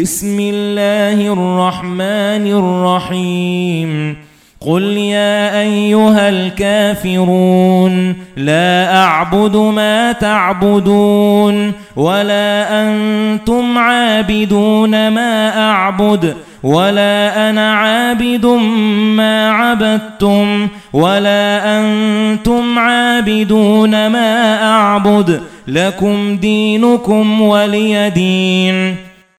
بسم الله الرحمن الرحيم. قل يا أيها الكافرون لا أعبد ما تعبدون ولا أنتم عابدون ما أعبد ولا أنا عابد ما عبدتم ولا أنتم عابدون ما أعبد لكم دينكم ولي دين.